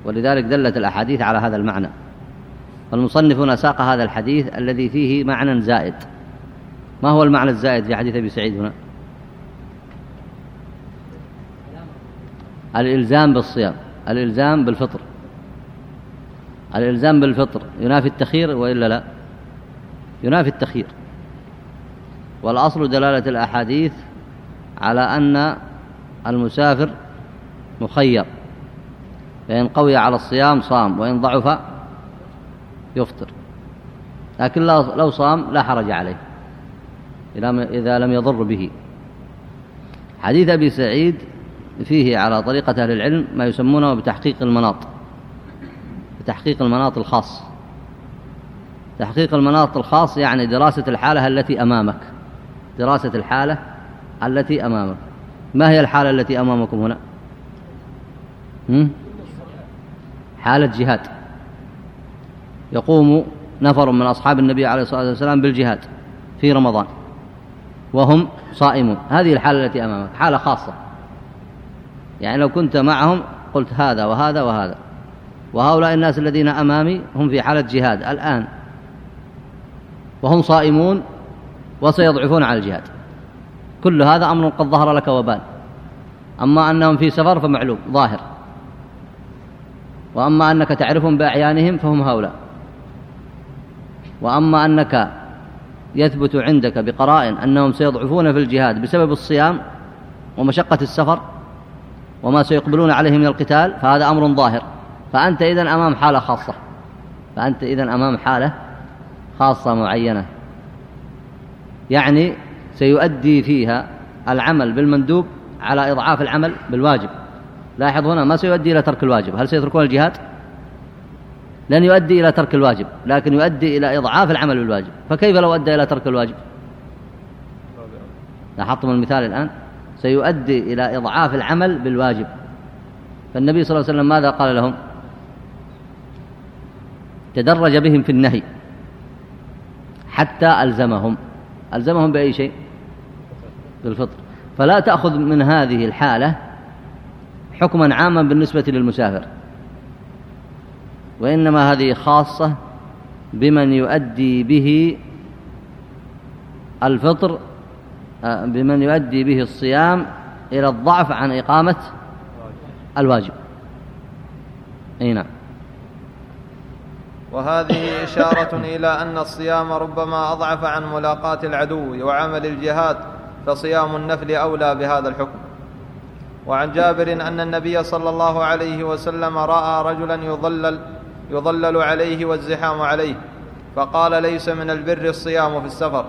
ولذلك دلت الأحاديث على هذا المعنى. فالمصنف هنا ساق هذا الحديث الذي فيه معنى زائد. ما هو المعنى الزائد في حديث أبي سعيد هنا؟ الإلزام بالصيام الإلزام بالفطر. الإلزام بالفطر ينافي التخير وإلا لا؟ ينافي التخير. والأصل دلالة الأحاديث على أن المسافر مخير. فإن قوي على الصيام صام وإن ضعف يفطر. لكن لو صام لا حرج عليه إذا لم يضر به. حديث أبي سعيد فيه على طريقة أهل العلم ما يسمونه بتحقيق المناط بتحقيق المناط الخاص. تحقيق المناط الخاص يعني دراسة الحالة التي أمامك دراسة الحالة التي أمامك. ما هي الحالة التي أمامكم هنا؟ حالة جهاد. يقوم نفر من أصحاب النبي عليه الصلاة والسلام بالجهاد في رمضان وهم صائمون. هذه الحالة التي أمامك حالة خاصة. يعني لو كنت معهم قلت هذا وهذا وهذا. وهؤلاء الناس الذين أمامي هم في حالة جهاد الآن. وهم صائمون وسيضعفون على الجهاد. كل هذا أمر قد ظهر لك وبال. أما أنهم في سفر فمعلوم ظاهر. وأما أنك تعرفهم بأعيانهم فهم هؤلاء. وأما أنك يثبت عندك بقرائن أنهم سيضعفون في الجهاد بسبب الصيام ومشقة السفر وما سيقبلون عليه من القتال فهذا أمر ظاهر. فأنت إذن أمام حالة خاصة. فأنت إذن أمام حالة خاصة معينة. يعني سيؤدي فيها العمل بالمندوب على إضعاف العمل بالواجب. لاحظ هنا ما سيؤدي إلى ترك الواجب. هل سيتركون الجهاد؟ لن يؤدي إلى ترك الواجب لكن يؤدي إلى إضعاف العمل بالواجب. فكيف لو أدى إلى ترك الواجب؟ لاحظتم المثال الآن؟ سيؤدي إلى إضعاف العمل بالواجب. فالنبي صلى الله عليه وسلم ماذا قال لهم؟ تدرج بهم في النهي حتى ألزمهم. ألزمهم بأي شيء؟ بالفطر. فلا تأخذ من هذه الحالة حكما عاما بالنسبة للمسافر. وإنما هذه خاصة بمن يؤدي به الفطر بمن يؤدي به الصيام إلى الضعف عن إقامة الواجب. أي نعم. وهذه إشارة إلى أن الصيام ربما أضعف عن ملاقاة العدو وعمل الجهاد فصيام النفل أولى بهذا الحكم. وعن جابر أن النبي صلى الله عليه وسلم رأى رجلا يضلل يضلل عليه والزحام عليه فقال ليس من البر الصيام في السفر.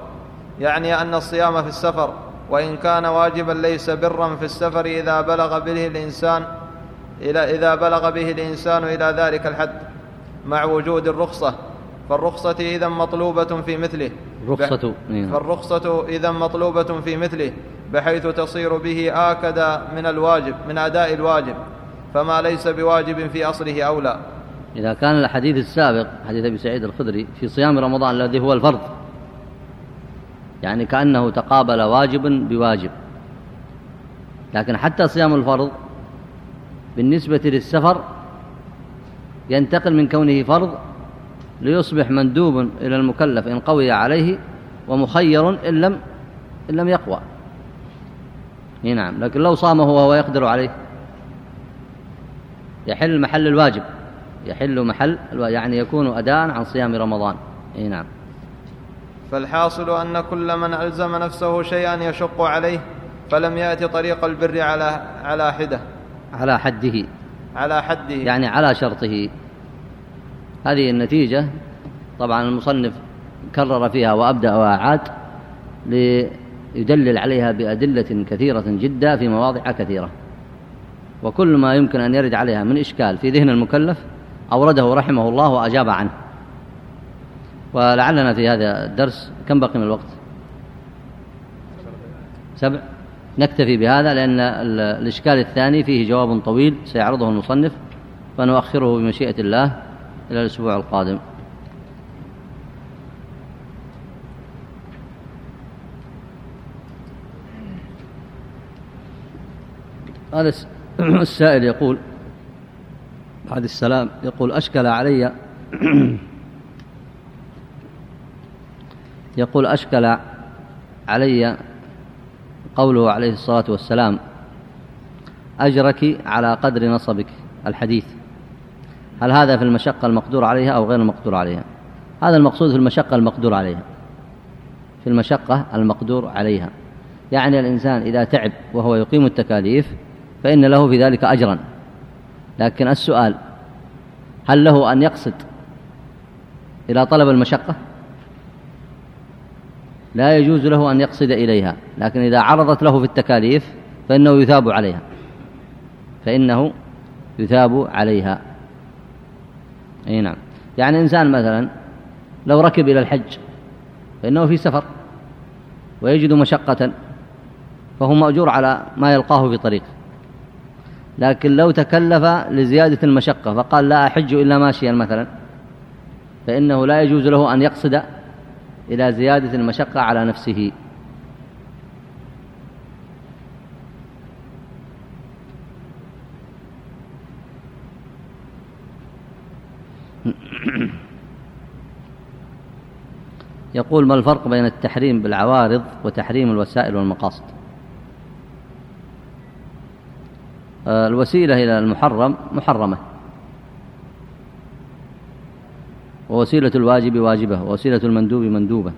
يعني أن الصيام في السفر وإن كان واجبا ليس برا في السفر إذا بلغ به الإنسان إلى إذا بلغ به الإنسان إلى ذلك الحد مع وجود الرخصة. فالرخصة إذا مطلوبة في مثله. رخصة نعم. فالرخصة إذا مطلوبة في مثله بحيث تصير به آكد من الواجب من أداء الواجب. فما ليس بواجب في أصله أولى إذا كان الحديث السابق حديث أبي سعيد الخدري في صيام رمضان الذي هو الفرض يعني كأنه تقابل واجب بواجب. لكن حتى صيام الفرض بالنسبة للسفر ينتقل من كونه فرض ليصبح مندوب إلى المكلف إن قوي عليه ومخير إن لم, إن لم يقوى. نعم. لكن لو صامه وهو يقدر عليه يحل محل الواجب يحل محل يعني يكون أداء عن صيام رمضان. نعم. فالحاصل أن كل من ألزم نفسه شيئا يشق عليه فلم يأتي طريق البر على على حدة. على حده. على حده. يعني على شرطه. هذه النتيجة طبعا المصنف كرر فيها وأبدأ وأعاد ليدلل عليها بأدلة كثيرة جدا في مواضع كثيرة. وكل ما يمكن أن يرد عليها من إشكال في ذهن المكلف أورده رحمه الله وأجاب عنه. ولعلنا في هذا الدرس كم بقي من الوقت؟ سبع. نكتفي بهذا لأن الإشكال الثاني فيه جواب طويل سيعرضه المصنف فنؤخره بمشيئة الله إلى الأسبوع القادم. هذا (clears throat) السائل يقول بعد السلام يقول أشكل علي (clears throat) يقول أشكل علي قوله عليه الصلاة والسلام أجرك على قدر نصبك الحديث. هل هذا في المشقة المقدور عليها أو غير المقدور عليها؟ هذا المقصود في المشقة المقدور عليها. في المشقة المقدور عليها. يعني الإنسان إذا تعب وهو يقيم التكاليف فإن له في ذلك أجرا. لكن السؤال هل له أن يقصد إلى طلب المشقة؟ لا يجوز له أن يقصد إليها لكن إذا عرضت له في التكاليف فإنه يثاب عليها. فإنه يثاب عليها. أي نعم. يعني إنسان مثلا لو ركب إلى الحج فإنه في سفر ويجد مشقة فهو مأجور على ما يلقاه في طريقه لكن لو تكلف لزيادة المشقة فقال لا أحج إلا ماشيا مثلا فإنه لا يجوز له أن يقصد إلى زيادة المشقة على نفسه. (clears throat) يقول ما الفرق بين التحريم بالعوارض وتحريم الوسائل والمقاصد؟ آه، الوسيلة إلى المحرم محرمة. ووسيلة الواجب واجبة ووسيلة المندوب مندوبة.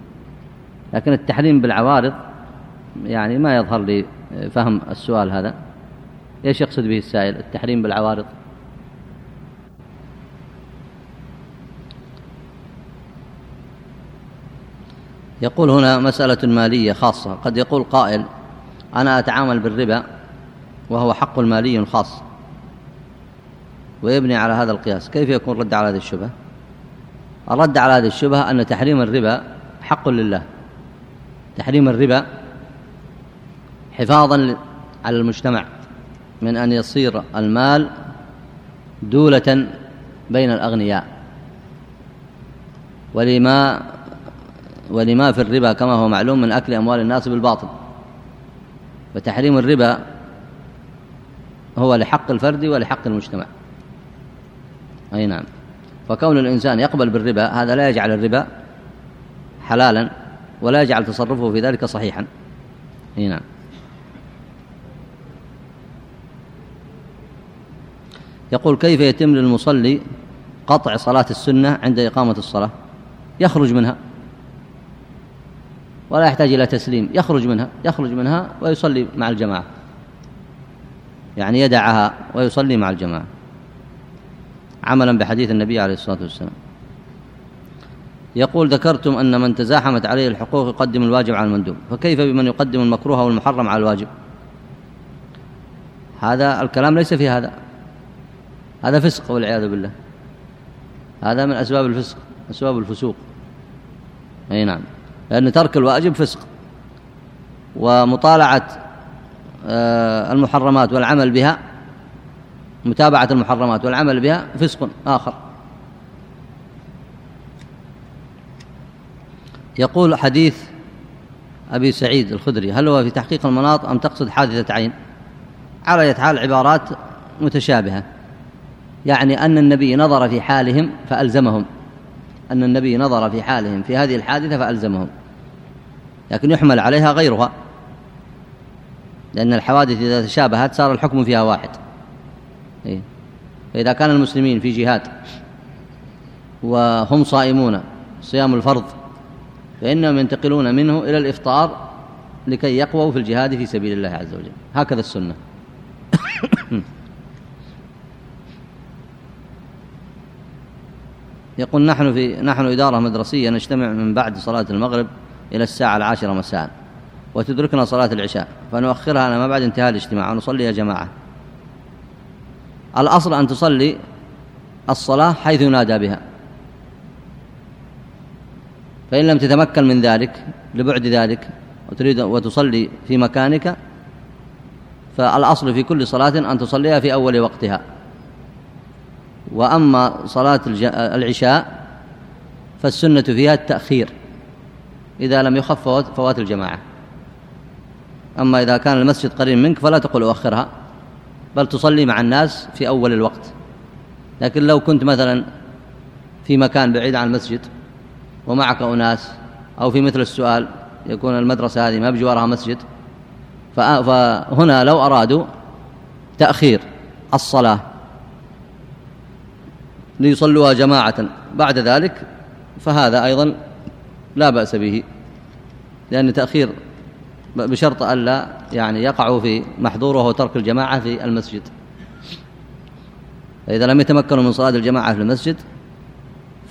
لكن التحريم بالعوارض يعني ما يظهر لي فهم السؤال هذا. إيش يقصد به السائل؟ التحريم بالعوارض. يقول هنا مسألة مالية خاصة. قد يقول قائل أنا أتعامل بالربا وهو حق مالي خاص. ويبني على هذا القياس. كيف يكون رد على هذه الشبهة؟ الرد على هذه الشبهة أن تحريم الربا حق لله. تحريم الربا حفاظا على المجتمع من أن يصير المال دولة بين الأغنياء. ولما ولما في الربا كما هو معلوم من أكل أموال الناس بالباطل. فتحريم الربا هو لحق الفرد ولحق المجتمع. أي نعم. فكون الإنسان يقبل بالربا هذا لا يجعل الربا حلالا ولا يجعل تصرفه في ذلك صحيحا. أي نعم. يقول كيف يتم للمصلي قطع صلاة السنة عند إقامة الصلاة؟ يخرج منها. ولا يحتاج إلى تسليم يخرج منها يخرج منها ويصلي مع الجماعة. يعني يدعها ويصلي مع الجماعة. عملا بحديث النبي عليه الصلاة والسلام. يقول ذكرتم أن من تزاحمت عليه الحقوق يقدم الواجب على المندوب فكيف بمن يقدم المكروه والمحرم على الواجب؟ هذا الكلام ليس في هذا. هذا فسق والعياذ بالله. هذا من أسباب الفسق أسباب الفسوق. أي نعم. لأن ترك الواجب فسق. ومطالعة آه، المحرمات والعمل بها متابعة المحرمات والعمل بها فسق آخر. يقول حديث أبي سعيد الخدري هل هو في تحقيق المناط أم تقصد حادثة عين؟ على حال عبارات متشابهة. يعني أن النبي نظر في حالهم فألزمهم. أن النبي نظر في حالهم في هذه الحادثة فألزمهم. لكن يحمل عليها غيرها. لأن الحوادث إذا تشابهت صار الحكم فيها واحد. إيه. فإذا كان المسلمين في جهاد وهم صائمون صيام الفرض فإنهم ينتقلون منه إلى الإفطار لكي يقووا في الجهاد في سبيل الله عز وجل. هكذا السنة. (coughs) يقول نحن في نحن إدارة مدرسية نجتمع من بعد صلاة المغرب إلى الساعة العاشرة مساء وتدركنا صلاة العشاء فنؤخرها ما بعد انتهاء الاجتماع ونصلي يا جماعة. الأصل أن تصلي الصلاة حيث ينادى بها. فإن لم تتمكن من ذلك لبعد ذلك وتريد وتصلي في مكانك فالأصل في كل صلاة أن تصليها في أول وقتها. وأما صلاة العشاء فالسنة فيها التأخير. إذا لم يخف فوات الجماعة. أما إذا كان المسجد قريب منك فلا تقول أؤخرها. بل تصلي مع الناس في أول الوقت. لكن لو كنت مثلا في مكان بعيد عن المسجد ومعك أناس أو في مثل السؤال يكون المدرسة هذه ما بجوارها مسجد فهنا لو أرادوا تأخير الصلاة ليصلوها جماعة بعد ذلك فهذا أيضا لا بأس به لأن تأخير بشرط ألا يعني يقعوا في محظور وهو ترك الجماعة في المسجد. فإذا لم يتمكنوا من صلاة الجماعة في المسجد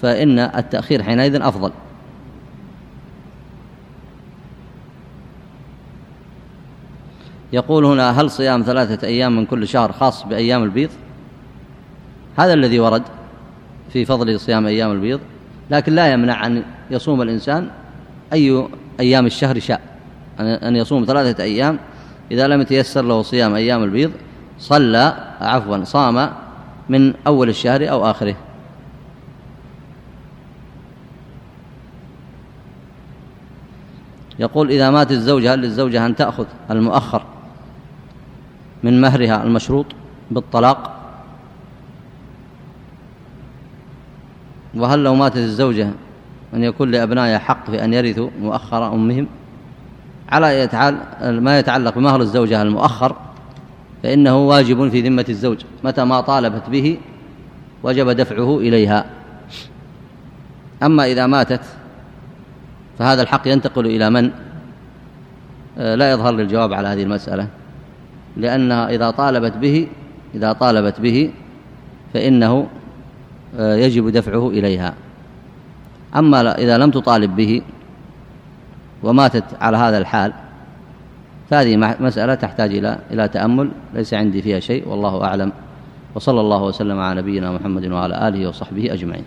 فإن التأخير حينئذ أفضل. يقول هنا هل صيام ثلاثة أيام من كل شهر خاص بأيام البيض؟ هذا الذي ورد في فضل صيام أيام البيض لكن لا يمنع أن يصوم الإنسان أي أيام الشهر شاء. أن يصوم ثلاثة أيام. إذا لم يتيسر له صيام أيام البيض صلى عفوا صام من أول الشهر أو آخره. يقول إذا مات الزوجة هل للزوجة أن تأخذ المؤخر من مهرها المشروط بالطلاق؟ وهل لو ماتت الزوجة أن يكون لأبنائها حق في أن يرثوا مؤخر أمهم؟ على ما يتعلق بمهر الزوجة المؤخر فإنه واجب في ذمة الزوج متى ما طالبت به وجب دفعه إليها. أما إذا ماتت فهذا الحق ينتقل إلى من؟ آه، لا يظهر للجواب على هذه المسألة لأنها إذا طالبت به إذا طالبت به فإنه آه، يجب دفعه إليها. أما إذا لم تطالب به وماتت على هذا الحال فهذه مسألة تحتاج إلى إلى تأمل ليس عندي فيها شيء والله أعلم. وصلى الله وسلم على نبينا محمد وعلى آله وصحبه أجمعين.